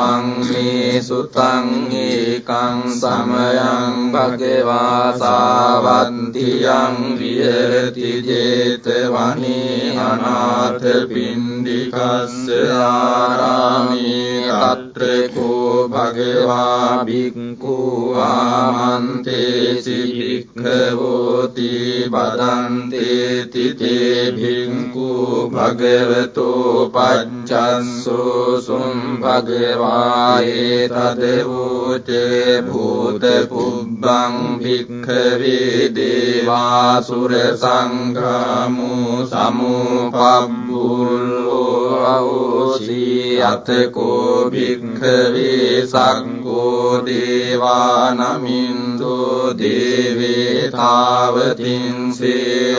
මං මේ සුතං ඒකං සමයං භගවා සාවන්තියං විහෙරති 제තවනේ අනාථ පින්ඩිකස්ස ආරාමේ తත්‍රකෝ භගවා භික්ඛු ආමන්තේසි භික්ඛවෝති බදන්තේ තිතේ භික්ඛු භගවතෝ පච්චස්සෝ සුම් භගවායේ තදවෝචේ භූත පුබ්බං භික්ඛවේ දේවාසුර සංග්‍රාමෝ සමුපබ්බුල්ලෝ අවසී අතකෝ භික්ඛවේ සංඝෝ දේවානමින්දෝ දේවේ තාවතින්සේ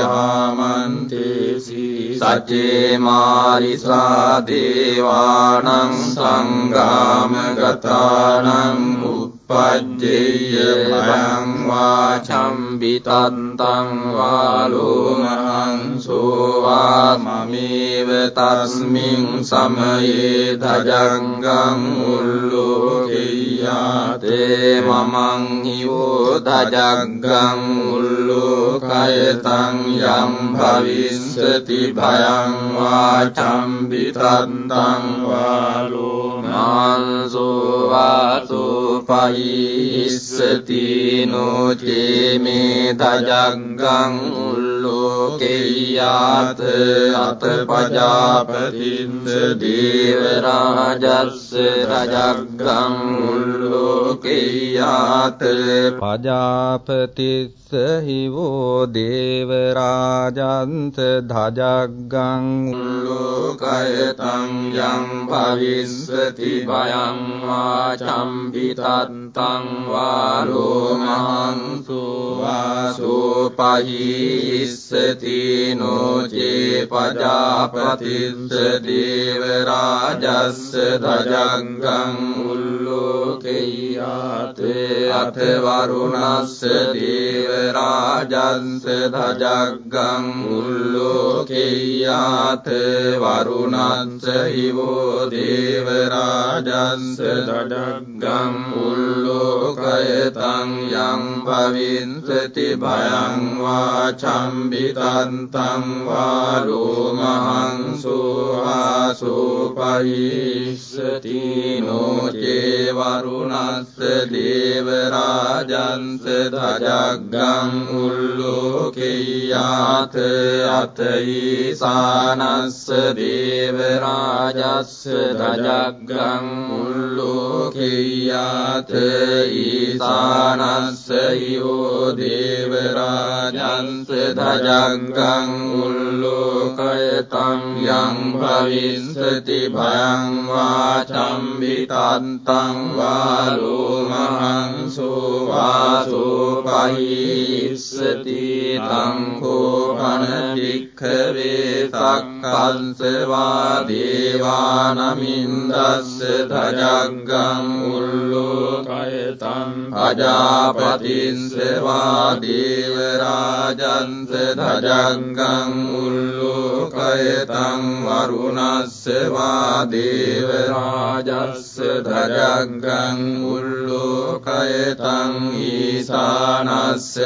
ආමන්තේසි සච්චේ මාරිසා දේවානං සංගාම ගතානං පජ්ජේය භයං වාචම්බිතන්තං වාලෝමහංසෝ තස්මින් සමයේ දජංගං උල්ලෝකෙය්‍යාතේ මමං හිවෝ දජග්ගං උල්ලෝකයතං යම් භවිස්සති භයං වාචම්බිතන්තං වාලෝමහංසෝ වාසෝ පයි ඉස්සති නොචේ මේ දජග්ගං උල්ලෝකෙය්‍යාත අත පජාපතින්ද දේවරාජස්ස රජග්ගං උල්ලෝකෙය්‍යාත පජාපතිස්ස හිවෝ දේවරාජන්ත ධජග්ගං උල්ලෝකයතං යම් භවිස්සති භයං වාචම්පිතත්තං වාලෝමහන්සු වාසෝපහිස්සති නොචේ පජාපතිස්ස දේවරාජස්ස ධජග්ගං උල්ලෝකෙය්‍යාතේ අත වරුණස්ස දේවරාජස්ස ධජග්ගං උල්ලෝකෙය්‍යාත වරුණස්ස හිවෝ දේවරාජස්ස ධජග්ගං උල්ලෝකයතං යම් භවින්සති භයං වාචම්බිතන්තං වාලෝමහංසෝ ආසෝපයිස්සති නොචේ වරුණස්ස දේවරාජන්ස ධජග්ගං උල්ලෝකෙය්‍යාත අතයිසානස්ස දේවරාජස්ස ධජග්ගං උල්ලෝකෙය්‍යාත ඊසානස්ස යෝ දේවරාජන්ස ධජග්ගං උල්ලෝකයතං යං භවිස්සති භයං වාචම්බිතන්තං වාලෝමහංසෝ වාසෝපහිස්සති තං කෝපන භික්ඛවේ සක්කංසවා දේවානමින්දස්ස ධජග්ගං උල්ලෝකයතං අජාපතින්සවා දේවරාජන්ස ධජග්ගං උල්ලෝකයතං වරුණස්සවා දේවරාජස්ස ධජග්ගං උල්ලෝකයතං ඊසානස්සවා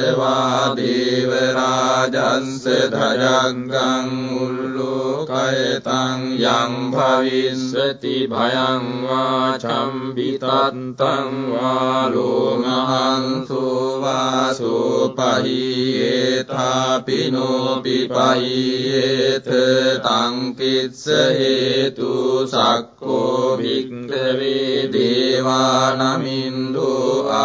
දේවරාජන්ස ධජග්ගං උල්ලෝකයතං යං භවිස්සති භයං වාචම්බිතත්තං වාලෝමහන්සෝ වාසෝපහියේතාපිනෝපි පහියේත තංකිත්ස හේතු සක්කෝ භික්ඛවේ දේවානමින්දෝ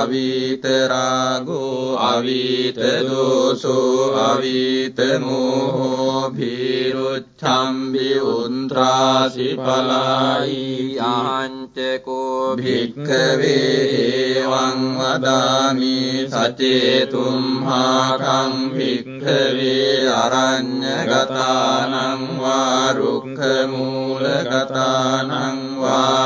අවිතරාගෝ අවිතදෝසෝ අවිතමෝහෝ භීරුච්ඡම්බි උන්ත්‍රාසි පලායි ආංචකෝ භික්ඛවේ එවං වදාමි සචේතුම්හාකං භික්ඛවේ අරඤ්ඤගතානං වා රුක්ඛමූලගතානං වා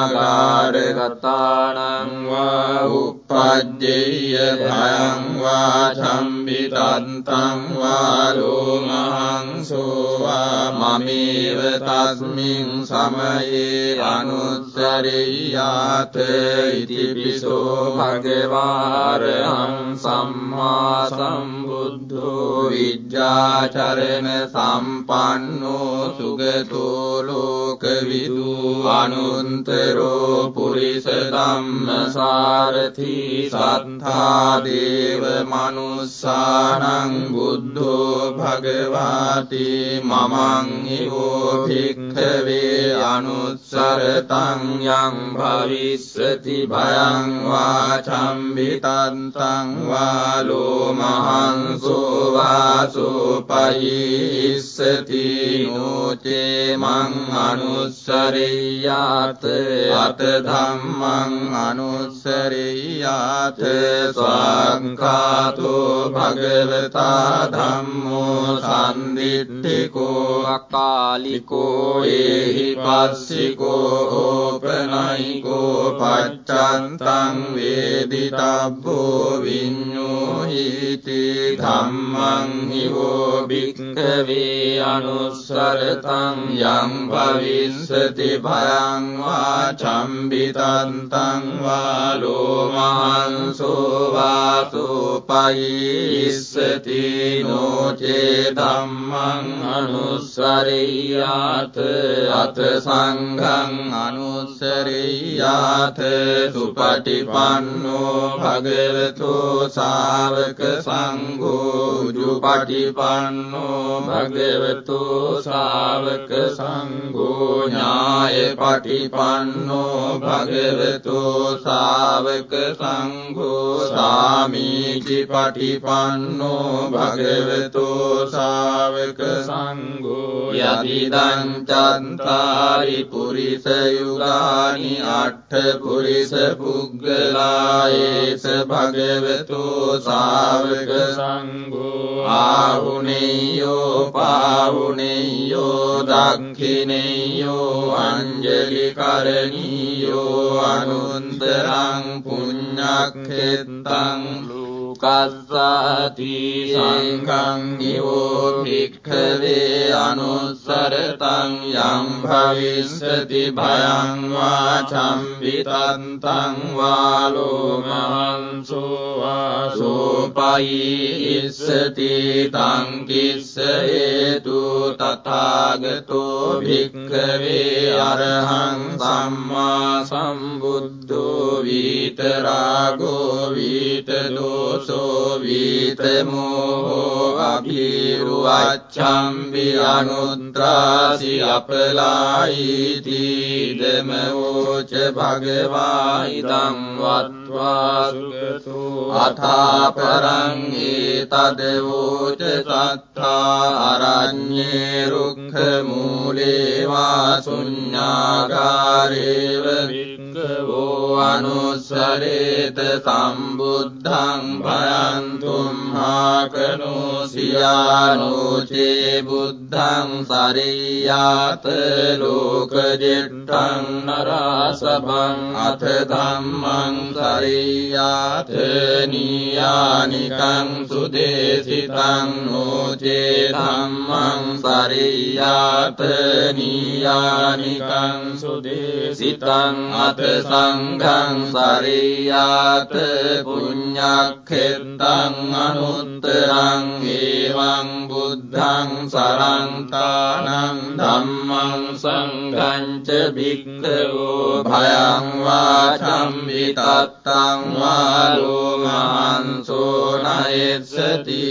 ශුඤ්ඤාගාරගතානං වා උප්පජ්ජේය භයං වා චම්බිතන්තං වා ලෝමහංසෝ වා තමේව තස්මින් සමයේ අනුත්තරියාත ඉතිපිසෝ භගවාරහං සම්මා සම්බුද්ධෝ විද්‍යාචරණ සම්පන්නෝ සුගතෝ ලෝකවිදු අනුන්තරෝ පුරිස ධම්මසාරති සත්තා දේව මනුස්සානං බුද්ධෝ භගවාති මමං හිවෝ භික්ඛවේ අනුස්සරතං යං භවිස්සති භයං වාචම්බිතන්තං වාලෝ මහන්සෝ වාසෝපයිස්සති නෝචේ මං අනුස්සරියාත අත ධම්මං අනුස්සරියාත ස්වාංකාතෝ භගවතා ධම්මෝ සන්දිට්ඨිකෝ අකාලිකෝ ඒහි පස්සිකෝ ඕපනයිකෝ පච්චන්තං වේදිතබ්බෝ විඤ්ඤෝහිති ධම්මං හිවෝ භික්ඛවේ අනුස්සරතං යං භවිස්සති භයං වාචම්බිතන්තං වාලෝ මහන්සෝ වාසෝපයිස්සති නෝචේ ධම්මං අනුස්සරියාත අත සංඝං අනුස්සරියාත සුපටිපන්නෝ භගවතෝ ශාවක සංඝෝ උජුපටිපන්නෝ භගවතෝ ශාවක සංඝෝ ඥාය පටිපන්නෝ භගවතෝ ශාවක සංඝෝ සාමීචි පටිපන්නෝ භගවතෝ ශාවක සංඝෝ යදිදං චන්තාරි පුරිස යුගානි අට්ඨ පුරිස පුග්ගලායේස භගවතෝ ශාවක සංඝෝ ආහුනේයෝ පාහුනේයෝ දක්ඛිනේයෝ අංජලි කරණීයෝ අනුන්තරං පුඤ්ඤක්ඛෙත්තං කස්සාති සංඝං නිවෝ භික්ඛවේ අනුස්සරතං යං භවිස්සති භයං වාචම්බිතන්තං වාලෝ මහන්සෝ වාසෝපයිස්සති තං කිස්ස හේතු තථාගතෝ භික්ඛවේ අරහං සම්මා සම්බුද්ධෝ විතරාගෝ විතදෝසෝ විතමෝ අභිරුවච්ඡම්බි අනුත්‍රාසි අපලායිති දමෝච භගවා ඉදං වත්වා සුගතෝ අථාපරං ඒතදවෝච සත්තා අරඤ්ඤේ රුක්ඛ මූලේ වා ශුඤ්ඤාගාරේව වික්ඛවෝ අනුස්සරේත සම්බුද්ධං භයන්තුම් හාකනෝ සියානෝචේ බුද්ධං සරියාත ලෝකජෙට්ටං නරාසභං අත ධම්මං සරියාත නීයානිකං සුදේසිතං නෝචේ ධම්මං සරියාත නීයානිකං සුදේසිතං අත සංඝං සරියාත පුඤ්ඤක්ඛෙත්තං අනුත්තරං ඒවං බුද්ධං සරන්තානං ධම්මං සංඝං ච භික්ඛවෝ භයං වාචම්බිතත්තං වාලෝ මහන්සෝ නයස්සති